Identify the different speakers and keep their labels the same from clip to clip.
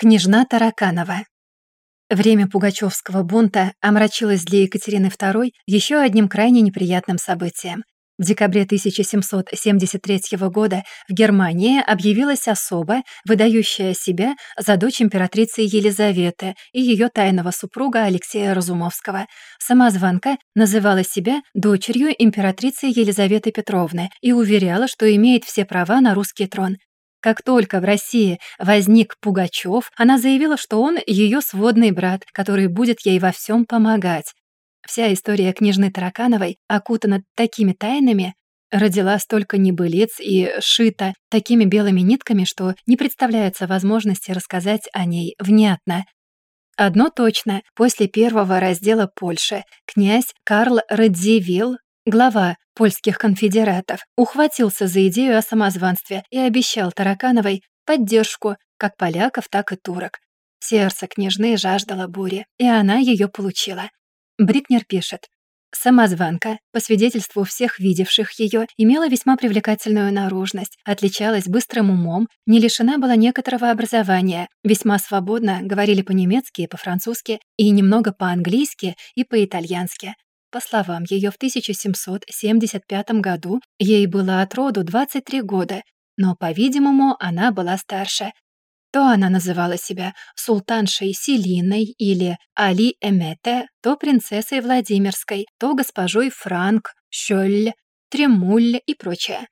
Speaker 1: Княжна Тараканова. Время Пугачевского бунта омрачилось для Екатерины II еще одним крайне неприятным событием. В декабре 1773 года в Германии объявилась особа, выдающая себя за дочь императрицы Елизаветы и ее тайного супруга Алексея Разумовского. Самозванка называла себя дочерью императрицы Елизаветы Петровны и уверяла, что имеет все права на русский трон. Как только в России возник Пугачев, она заявила, что он ее сводный брат, который будет ей во всем помогать. Вся история княжны Таракановой окутана такими тайнами, родила столько небылиц и шита такими белыми нитками, что не представляется возможности рассказать о ней внятно. Одно точно, после первого раздела Польши князь Карл Радзивилл глава польских конфедератов, ухватился за идею о самозванстве и обещал Таракановой поддержку как поляков, так и турок. Сердце княжны жаждало бури, и она ее получила. Брикнер пишет. Самозванка, по свидетельству всех видевших ее, имела весьма привлекательную наружность, отличалась быстрым умом, не лишена была некоторого образования, весьма свободно говорили по-немецки и по-французски, и немного по-английски и по-итальянски. По словам ее, в 1775 году ей было от роду 23 года, но, по-видимому, она была старше. То она называла себя султаншей Селиной или Али Эмете, то принцессой Владимирской, то госпожой Франк, Шёль, Тремуль и прочее.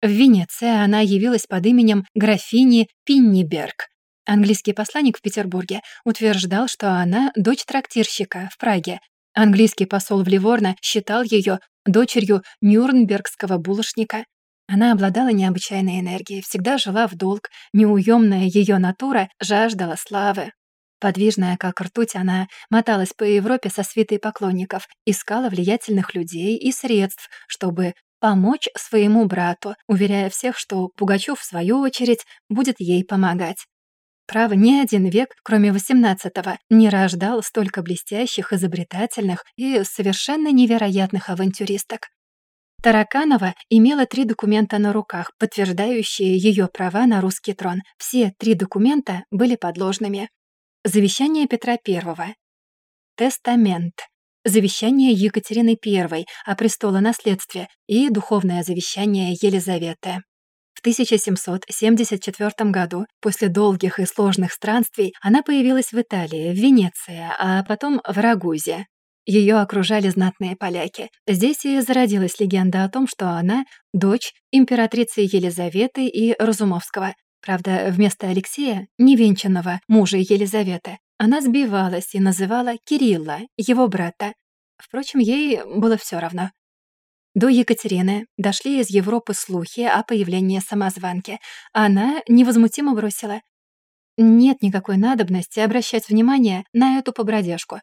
Speaker 1: В Венеции она явилась под именем графини Пинниберг. Английский посланник в Петербурге утверждал, что она дочь трактирщика в Праге, Английский посол в Ливорно считал ее дочерью нюрнбергского булочника. Она обладала необычайной энергией, всегда жила в долг, неуемная ее натура жаждала славы. Подвижная, как ртуть, она моталась по Европе со свитой поклонников, искала влиятельных людей и средств, чтобы помочь своему брату, уверяя всех, что Пугачев, в свою очередь, будет ей помогать. Право, ни один век, кроме XVIII, не рождал столько блестящих, изобретательных и совершенно невероятных авантюристок. Тараканова имела три документа на руках, подтверждающие ее права на русский трон. Все три документа были подложными. Завещание Петра I. Тестамент. Завещание Екатерины I о престолонаследстве и духовное завещание Елизаветы. В 1774 году, после долгих и сложных странствий, она появилась в Италии, в Венеции, а потом в Рагузе. Ее окружали знатные поляки. Здесь и зародилась легенда о том, что она — дочь императрицы Елизаветы и Разумовского. Правда, вместо Алексея, невенчанного мужа Елизаветы, она сбивалась и называла Кирилла, его брата. Впрочем, ей было все равно. До Екатерины дошли из Европы слухи о появлении самозванки. Она невозмутимо бросила. Нет никакой надобности обращать внимание на эту побродяжку.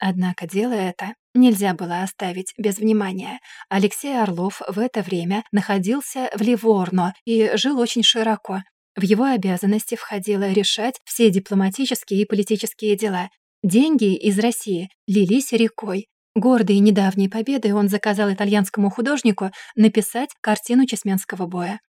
Speaker 1: Однако дело это нельзя было оставить без внимания. Алексей Орлов в это время находился в Ливорно и жил очень широко. В его обязанности входило решать все дипломатические и политические дела. Деньги из России лились рекой. Гордый недавней победой он заказал итальянскому художнику написать картину Чесменского боя.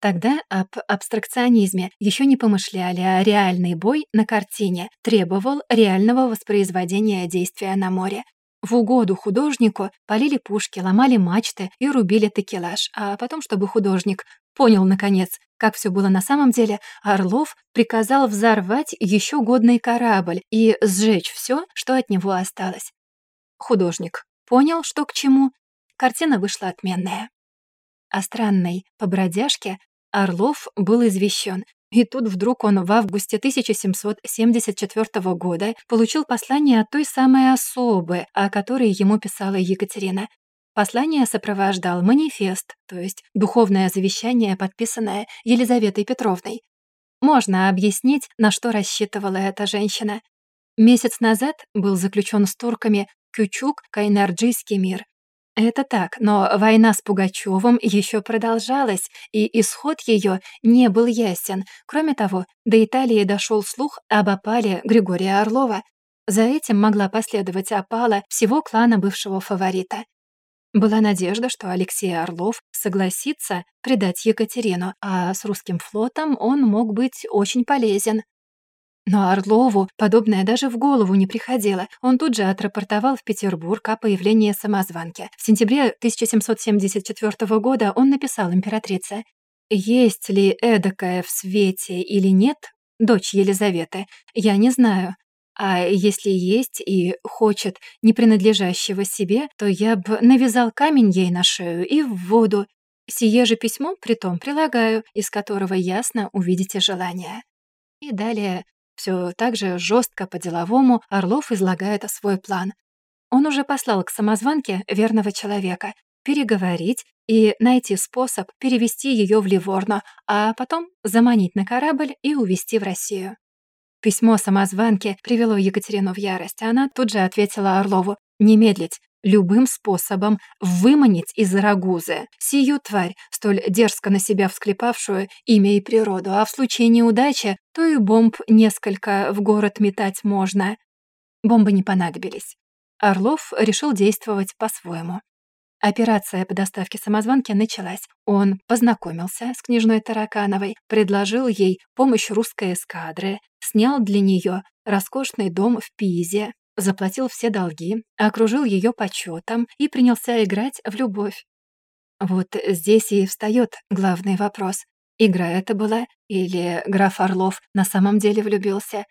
Speaker 1: Тогда об абстракционизме еще не помышляли, а реальный бой на картине требовал реального воспроизведения действия на море. В угоду художнику полили пушки, ломали мачты и рубили текелаж, а потом, чтобы художник понял, наконец, как все было на самом деле, Орлов приказал взорвать еще годный корабль и сжечь все, что от него осталось. Художник понял, что к чему. Картина вышла отменная. О странной побродяжке Орлов был извещен, и тут вдруг он в августе 1774 года получил послание от той самой особы, о которой ему писала Екатерина. Послание сопровождал манифест, то есть духовное завещание, подписанное Елизаветой Петровной. Можно объяснить, на что рассчитывала эта женщина. Месяц назад был заключен с турками Кючук-Кайнарджийский мир. Это так, но война с Пугачевым еще продолжалась, и исход ее не был ясен. Кроме того, до Италии дошел слух об опале Григория Орлова. За этим могла последовать опала всего клана бывшего фаворита. Была надежда, что Алексей Орлов согласится предать Екатерину, а с русским флотом он мог быть очень полезен. Но Орлову подобное даже в голову не приходило. Он тут же отрапортовал в Петербург о появлении самозванки. В сентябре 1774 года он написал императрице «Есть ли эдакая в свете или нет, дочь Елизаветы, я не знаю. А если есть и хочет не принадлежащего себе, то я бы навязал камень ей на шею и в воду. Сие же письмо, притом, прилагаю, из которого ясно увидите желание». И далее все так же жестко по-деловому Орлов излагает свой план. Он уже послал к самозванке верного человека переговорить и найти способ перевести ее в Ливорно, а потом заманить на корабль и увезти в Россию. Письмо самозванки привело Екатерину в ярость. Она тут же ответила Орлову «Не медлить, любым способом выманить из Рагузы сию тварь, столь дерзко на себя всклепавшую имя и природу, а в случае неудачи, то и бомб несколько в город метать можно. Бомбы не понадобились. Орлов решил действовать по-своему. Операция по доставке самозванки началась. Он познакомился с княжной Таракановой, предложил ей помощь русской эскадры, снял для нее роскошный дом в Пизе, заплатил все долги, окружил ее почетом и принялся играть в любовь. Вот здесь и встает главный вопрос. Игра это была или граф Орлов на самом деле влюбился?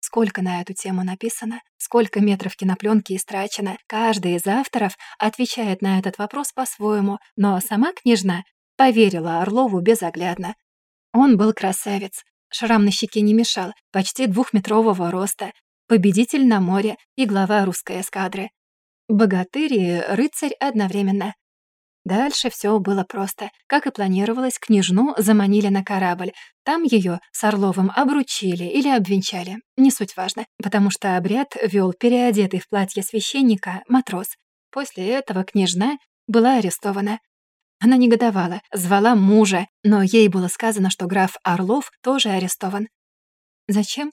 Speaker 1: Сколько на эту тему написано, сколько метров кинопленки истрачено, каждый из авторов отвечает на этот вопрос по-своему, но сама княжна поверила Орлову безоглядно. Он был красавец, шрам на щеке не мешал, почти двухметрового роста, победитель на море и глава русской эскадры. Богатырь и рыцарь одновременно. Дальше все было просто. Как и планировалось, княжну заманили на корабль. Там ее с Орловым обручили или обвенчали. Не суть важно, потому что обряд вел переодетый в платье священника матрос. После этого княжна была арестована. Она негодовала, звала мужа, но ей было сказано, что граф Орлов тоже арестован. Зачем?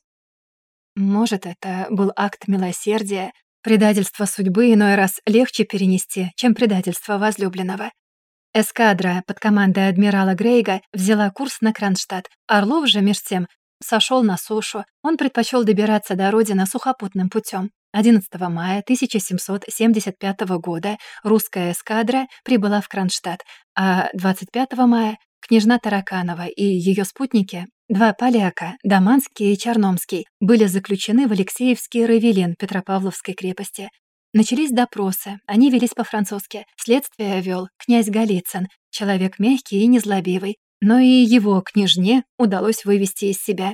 Speaker 1: Может, это был акт милосердия, предательство судьбы иной раз легче перенести, чем предательство возлюбленного. Эскадра под командой адмирала Грейга взяла курс на Кронштадт. Орлов же, меж тем, сошел на сушу. Он предпочел добираться до родины сухопутным путем. 11 мая 1775 года русская эскадра прибыла в Кронштадт, а 25 мая княжна Тараканова и ее спутники Два поляка, Даманский и Черномский, были заключены в Алексеевский Равелин Петропавловской крепости. Начались допросы, они велись по-французски. Следствие вел князь Голицын, человек мягкий и незлобивый. Но и его княжне удалось вывести из себя.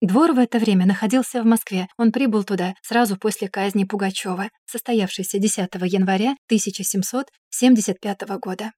Speaker 1: Двор в это время находился в Москве. Он прибыл туда сразу после казни Пугачева, состоявшейся 10 января 1775 года.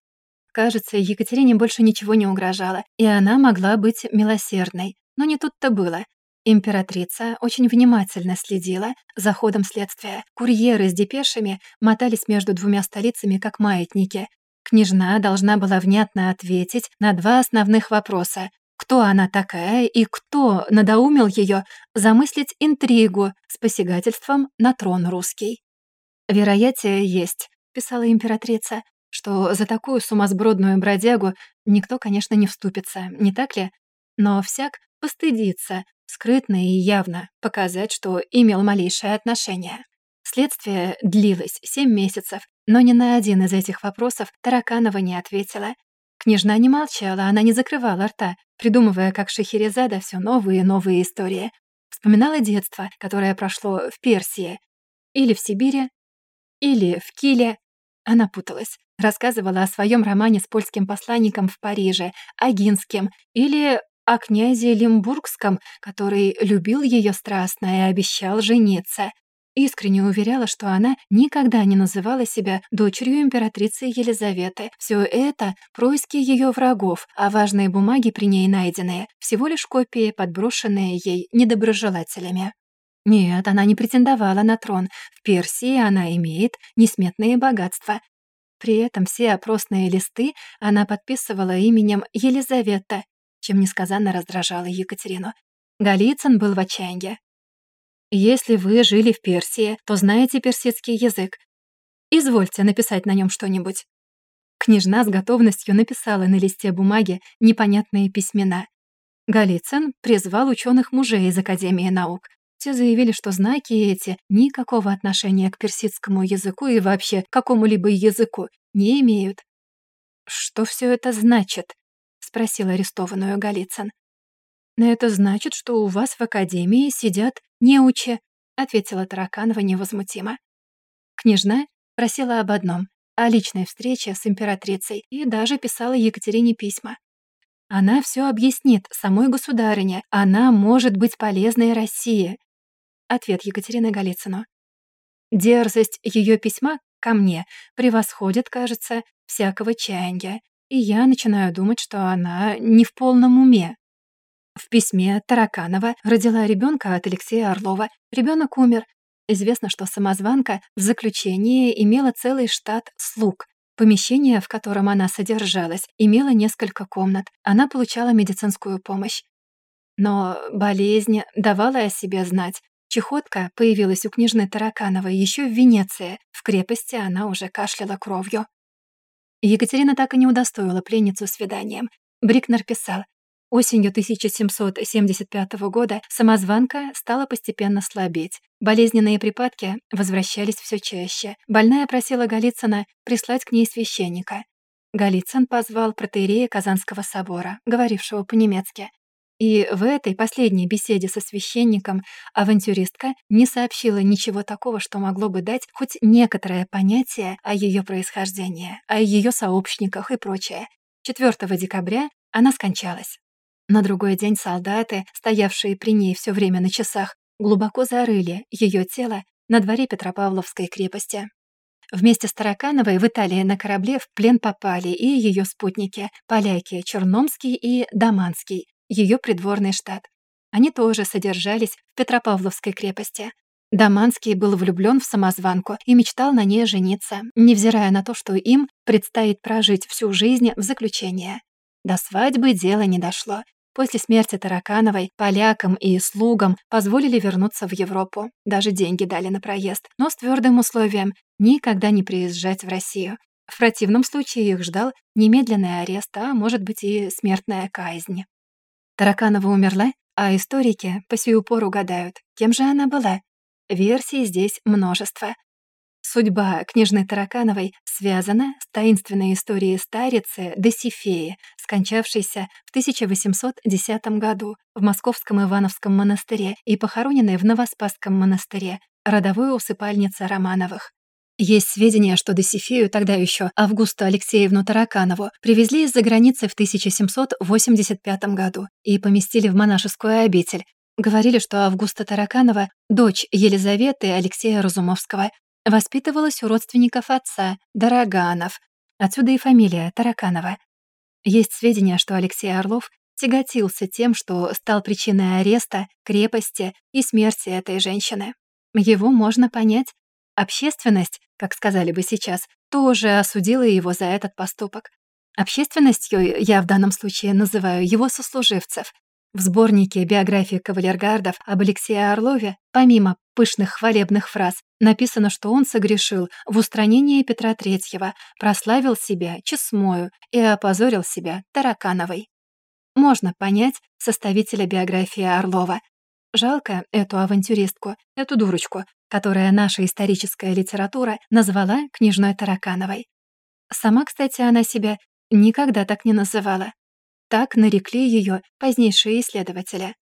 Speaker 1: Кажется, Екатерине больше ничего не угрожало, и она могла быть милосердной. Но не тут-то было. Императрица очень внимательно следила за ходом следствия. Курьеры с депешами мотались между двумя столицами, как маятники. Княжна должна была внятно ответить на два основных вопроса. Кто она такая и кто надоумил ее замыслить интригу с посягательством на трон русский? «Вероятие есть», — писала императрица, что за такую сумасбродную бродягу никто, конечно, не вступится, не так ли? Но всяк постыдится, скрытно и явно показать, что имел малейшее отношение. Следствие длилось семь месяцев, но ни на один из этих вопросов Тараканова не ответила. Княжна не молчала, она не закрывала рта, придумывая, как Шахерезада, все новые и новые истории. Вспоминала детство, которое прошло в Персии, или в Сибири, или в Киле. Она путалась. Рассказывала о своем романе с польским посланником в Париже, Агинским, или о князе Лимбургском, который любил ее страстно и обещал жениться. Искренне уверяла, что она никогда не называла себя дочерью императрицы Елизаветы. Все это — происки ее врагов, а важные бумаги при ней найденные — всего лишь копии, подброшенные ей недоброжелателями. Нет, она не претендовала на трон. В Персии она имеет несметные богатства. При этом все опросные листы она подписывала именем Елизавета, чем несказанно раздражала Екатерину. Голицын был в отчаянии. «Если вы жили в Персии, то знаете персидский язык. Извольте написать на нем что-нибудь». Княжна с готовностью написала на листе бумаги непонятные письмена. Голицын призвал ученых мужей из Академии наук. Те заявили, что знаки эти никакого отношения к персидскому языку и вообще какому-либо языку не имеют. «Что все это значит?» — спросил арестованную Голицын. «Это значит, что у вас в Академии сидят неучи», — ответила Тараканова невозмутимо. Княжна просила об одном — о личной встрече с императрицей и даже писала Екатерине письма. Она все объяснит самой государыне, она может быть полезной России. Ответ Екатерины Голицыну. Дерзость ее письма ко мне превосходит, кажется, всякого чаяния, и я начинаю думать, что она не в полном уме. В письме Тараканова родила ребенка от Алексея Орлова. Ребенок умер, Известно, что самозванка в заключении имела целый штат слуг. Помещение, в котором она содержалась, имело несколько комнат. Она получала медицинскую помощь. Но болезнь давала о себе знать. Чехотка появилась у княжны Таракановой еще в Венеции. В крепости она уже кашляла кровью. Екатерина так и не удостоила пленницу свиданием. Брикнер писал, Осенью 1775 года самозванка стала постепенно слабеть. Болезненные припадки возвращались все чаще. Больная просила Голицына прислать к ней священника. Голицын позвал протеерея Казанского собора, говорившего по-немецки. И в этой последней беседе со священником авантюристка не сообщила ничего такого, что могло бы дать хоть некоторое понятие о ее происхождении, о ее сообщниках и прочее. 4 декабря она скончалась. На другой день солдаты, стоявшие при ней все время на часах, глубоко зарыли ее тело на дворе Петропавловской крепости. Вместе с Таракановой в Италии на корабле в плен попали и ее спутники, поляки Черномский и Даманский, ее придворный штат. Они тоже содержались в Петропавловской крепости. Даманский был влюблен в самозванку и мечтал на ней жениться, невзирая на то, что им предстоит прожить всю жизнь в заключении. До свадьбы дело не дошло, После смерти Таракановой полякам и слугам позволили вернуться в Европу. Даже деньги дали на проезд, но с твердым условием никогда не приезжать в Россию. В противном случае их ждал немедленный арест, а может быть и смертная казнь. Тараканова умерла, а историки по сию пору гадают, кем же она была. Версий здесь множество. Судьба княжны Таракановой связана с таинственной историей старицы Досифеи, скончавшейся в 1810 году в Московском Ивановском монастыре и похороненной в Новоспасском монастыре, родовой усыпальнице Романовых. Есть сведения, что Досифею, тогда еще Августу Алексеевну Тараканову, привезли из-за границы в 1785 году и поместили в монашескую обитель. Говорили, что Августа Тараканова — дочь Елизаветы Алексея Разумовского, Воспитывалась у родственников отца, Дороганов. Отсюда и фамилия Тараканова. Есть сведения, что Алексей Орлов тяготился тем, что стал причиной ареста, крепости и смерти этой женщины. Его можно понять. Общественность, как сказали бы сейчас, тоже осудила его за этот поступок. Общественностью я в данном случае называю его сослуживцев, в сборнике биографии кавалергардов об Алексее Орлове, помимо пышных хвалебных фраз, написано, что он согрешил в устранении Петра Третьего, прославил себя Чесмою и опозорил себя Таракановой. Можно понять составителя биографии Орлова. Жалко эту авантюристку, эту дурочку, которая наша историческая литература назвала княжной Таракановой. Сама, кстати, она себя никогда так не называла. Так нарекли ее позднейшие исследователи.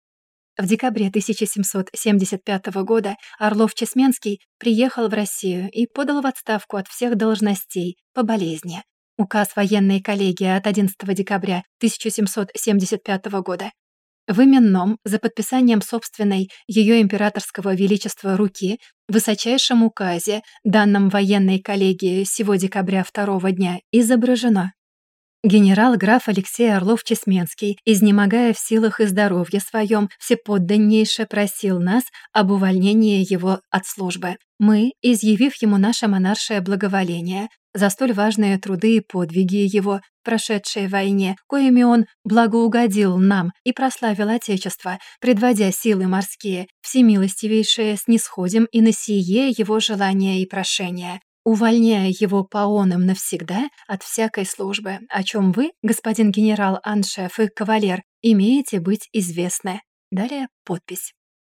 Speaker 1: В декабре 1775 года Орлов-Чесменский приехал в Россию и подал в отставку от всех должностей по болезни. Указ военной коллегии от 11 декабря 1775 года. В именном, за подписанием собственной ее императорского величества руки, высочайшем указе, данном военной коллегии сего декабря второго дня, изображено Генерал-граф Алексей Орлов-Чесменский, изнемогая в силах и здоровье своем, всеподданнейше просил нас об увольнении его от службы. Мы, изъявив ему наше монаршее благоволение, за столь важные труды и подвиги его, прошедшие в войне, коими он благоугодил нам и прославил Отечество, предводя силы морские, всемилостивейшие снисходим и на сие его желания и прошения. Увольняя его паоном навсегда от всякой службы, о чем вы, господин генерал Аншеф и кавалер, имеете быть известны. Далее подпись.